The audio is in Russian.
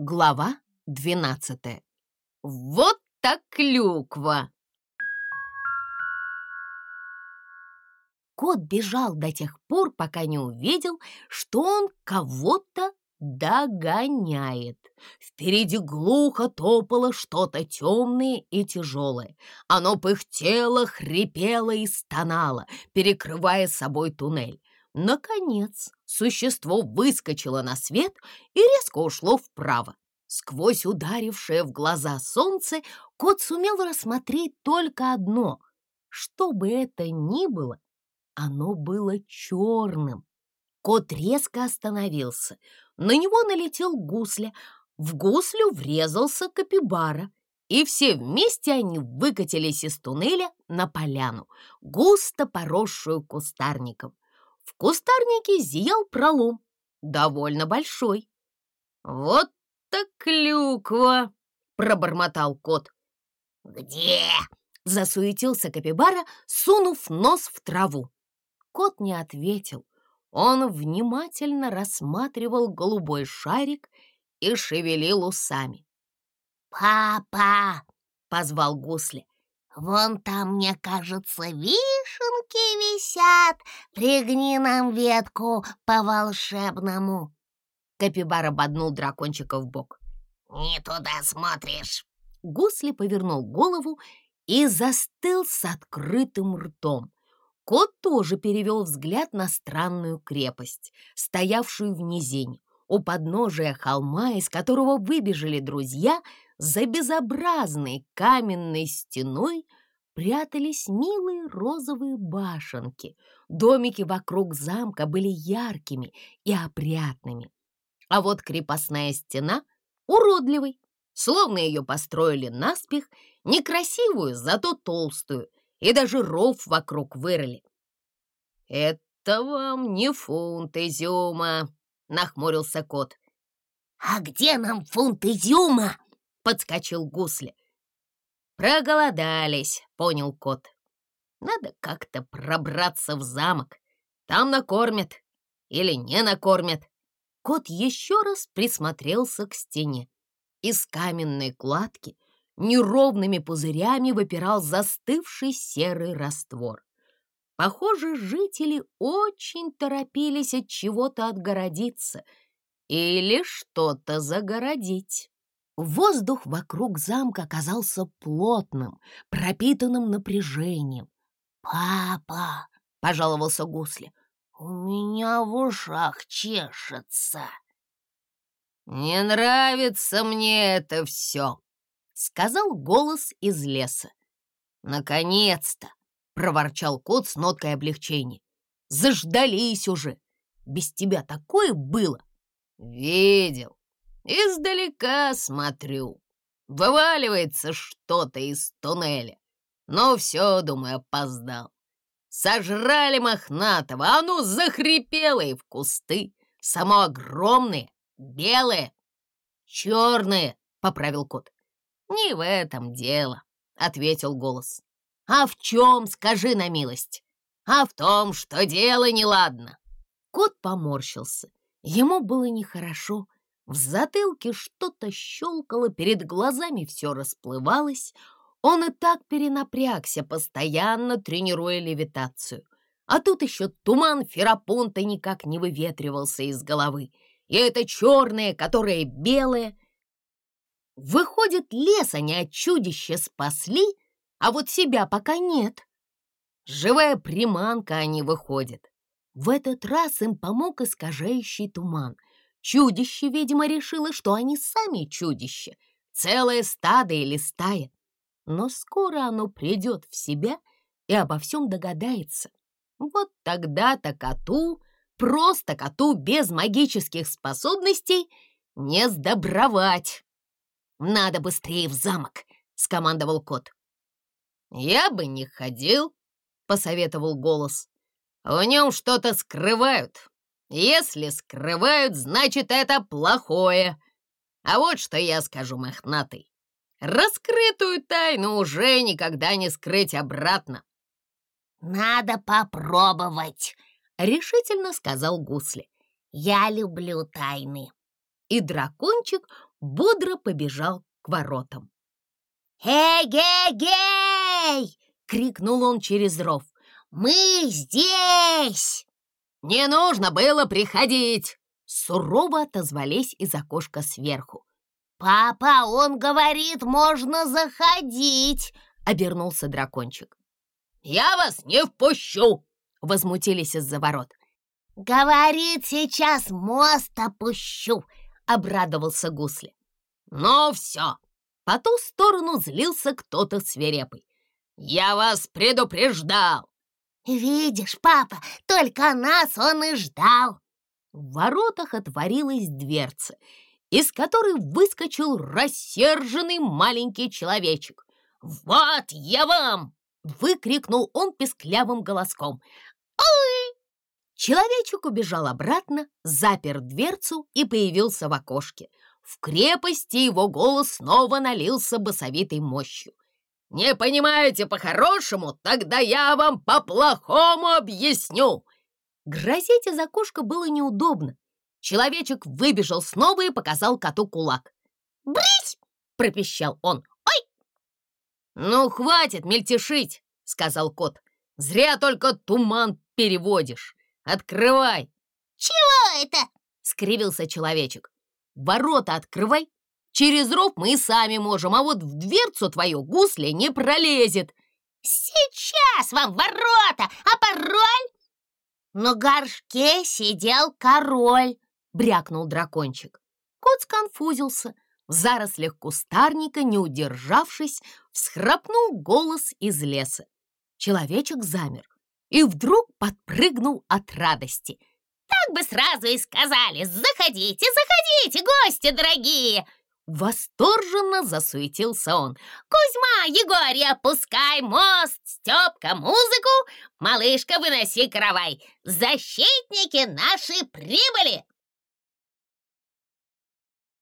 Глава двенадцатая. Вот так клюква! Кот бежал до тех пор, пока не увидел, что он кого-то догоняет. Впереди глухо топало что-то темное и тяжелое. Оно пыхтело, хрипело и стонало, перекрывая собой туннель. Наконец, существо выскочило на свет и резко ушло вправо. Сквозь ударившее в глаза солнце кот сумел рассмотреть только одно. Что бы это ни было, оно было черным. Кот резко остановился. На него налетел гусля. В гуслю врезался капибара. И все вместе они выкатились из туннеля на поляну, густо поросшую кустарником. В кустарнике зиял пролом, довольно большой. «Вот так клюква!» — пробормотал кот. «Где?» — засуетился Капибара, сунув нос в траву. Кот не ответил. Он внимательно рассматривал голубой шарик и шевелил усами. «Папа!» — позвал Гусли. «Вон там, мне кажется, вишенки висят. Пригни нам ветку по-волшебному». Капибара боднул дракончика в бок. «Не туда смотришь». Гусли повернул голову и застыл с открытым ртом. Кот тоже перевел взгляд на странную крепость, стоявшую в низине, у подножия холма, из которого выбежали друзья, за безобразной каменной стеной прятались милые розовые башенки. Домики вокруг замка были яркими и опрятными. А вот крепостная стена уродливой, словно ее построили наспех, некрасивую, зато толстую, и даже ров вокруг вырыли. «Это вам не фунт изюма», — нахмурился кот. «А где нам фунт изюма?» — подскочил гусли. «Проголодались», — понял кот. «Надо как-то пробраться в замок. Там накормят или не накормят». Кот еще раз присмотрелся к стене. Из каменной кладки неровными пузырями выпирал застывший серый раствор. Похоже, жители очень торопились от чего-то отгородиться или что-то загородить. Воздух вокруг замка оказался плотным, пропитанным напряжением. «Папа!» — пожаловался Гусли. «У меня в ушах чешется». «Не нравится мне это все», — сказал голос из леса. «Наконец-то!» — проворчал кот с ноткой облегчения. «Заждались уже! Без тебя такое было!» «Видел! Издалека смотрю. Вываливается что-то из туннеля. Но все, думаю, опоздал. Сожрали мохнатого, а оно захрипело и в кусты. Само огромное, белое, черное, — поправил кот. «Не в этом дело», — ответил голос. «А в чем, скажи на милость?» «А в том, что дело неладно». Кот поморщился. Ему было нехорошо. В затылке что-то щелкало, перед глазами все расплывалось. Он и так перенапрягся, постоянно тренируя левитацию. А тут еще туман Ферапонта никак не выветривался из головы. И это черное, которое белое. Выходит, лес они от чудища спасли, а вот себя пока нет. Живая приманка они выходят. В этот раз им помог искажающий туман. Чудище, видимо, решило, что они сами чудище, целое стадо или стая но скоро оно придет в себя и обо всем догадается. Вот тогда-то коту, просто коту без магических способностей, не сдобровать. «Надо быстрее в замок», — скомандовал кот. «Я бы не ходил», — посоветовал голос. «В нем что-то скрывают. Если скрывают, значит, это плохое. А вот что я скажу, мохнатый. Раскрытую тайну уже никогда не скрыть обратно. «Надо попробовать», — решительно сказал Гусли. «Я люблю тайны». И дракончик бодро побежал к воротам. «Эй-гей-гей!» — крикнул он через ров. «Мы здесь!» «Не нужно было приходить!» Сурово отозвались из окошка сверху. «Папа, он говорит, можно заходить!» — обернулся дракончик. «Я вас не впущу!» — возмутились из-за ворот. «Говорит, сейчас мост опущу!» — обрадовался Гусли. «Ну все!» По ту сторону злился кто-то свирепый. «Я вас предупреждал!» «Видишь, папа, только нас он и ждал!» В воротах отворилась дверца, из которой выскочил рассерженный маленький человечек. «Вот я вам!» — выкрикнул он песклявым голоском. «Ой!» Человечек убежал обратно, запер дверцу и появился в окошке. В крепости его голос снова налился басовитой мощью. «Не понимаете по-хорошему? Тогда я вам по-плохому объясню!» Грозить из окошка было неудобно. Человечек выбежал снова и показал коту кулак. «Брысь!» — пропищал он. «Ой!» «Ну, хватит мельтешить!» — сказал кот. «Зря только туман переводишь. Открывай!» «Чего это?» — скривился человечек. «Ворота открывай. Через ров мы и сами можем, а вот в дверцу твою гусли не пролезет». «Сейчас вам ворота, а пароль?» «На горшке сидел король», — брякнул дракончик. Кот сконфузился. В зарослях кустарника, не удержавшись, всхрапнул голос из леса. Человечек замер и вдруг подпрыгнул от радости. «Так бы сразу и сказали! Заходите, заходите, гости дорогие!» Восторженно засуетился он. «Кузьма, Егория, опускай мост! Степка, музыку! Малышка, выноси каравай! Защитники наши прибыли!»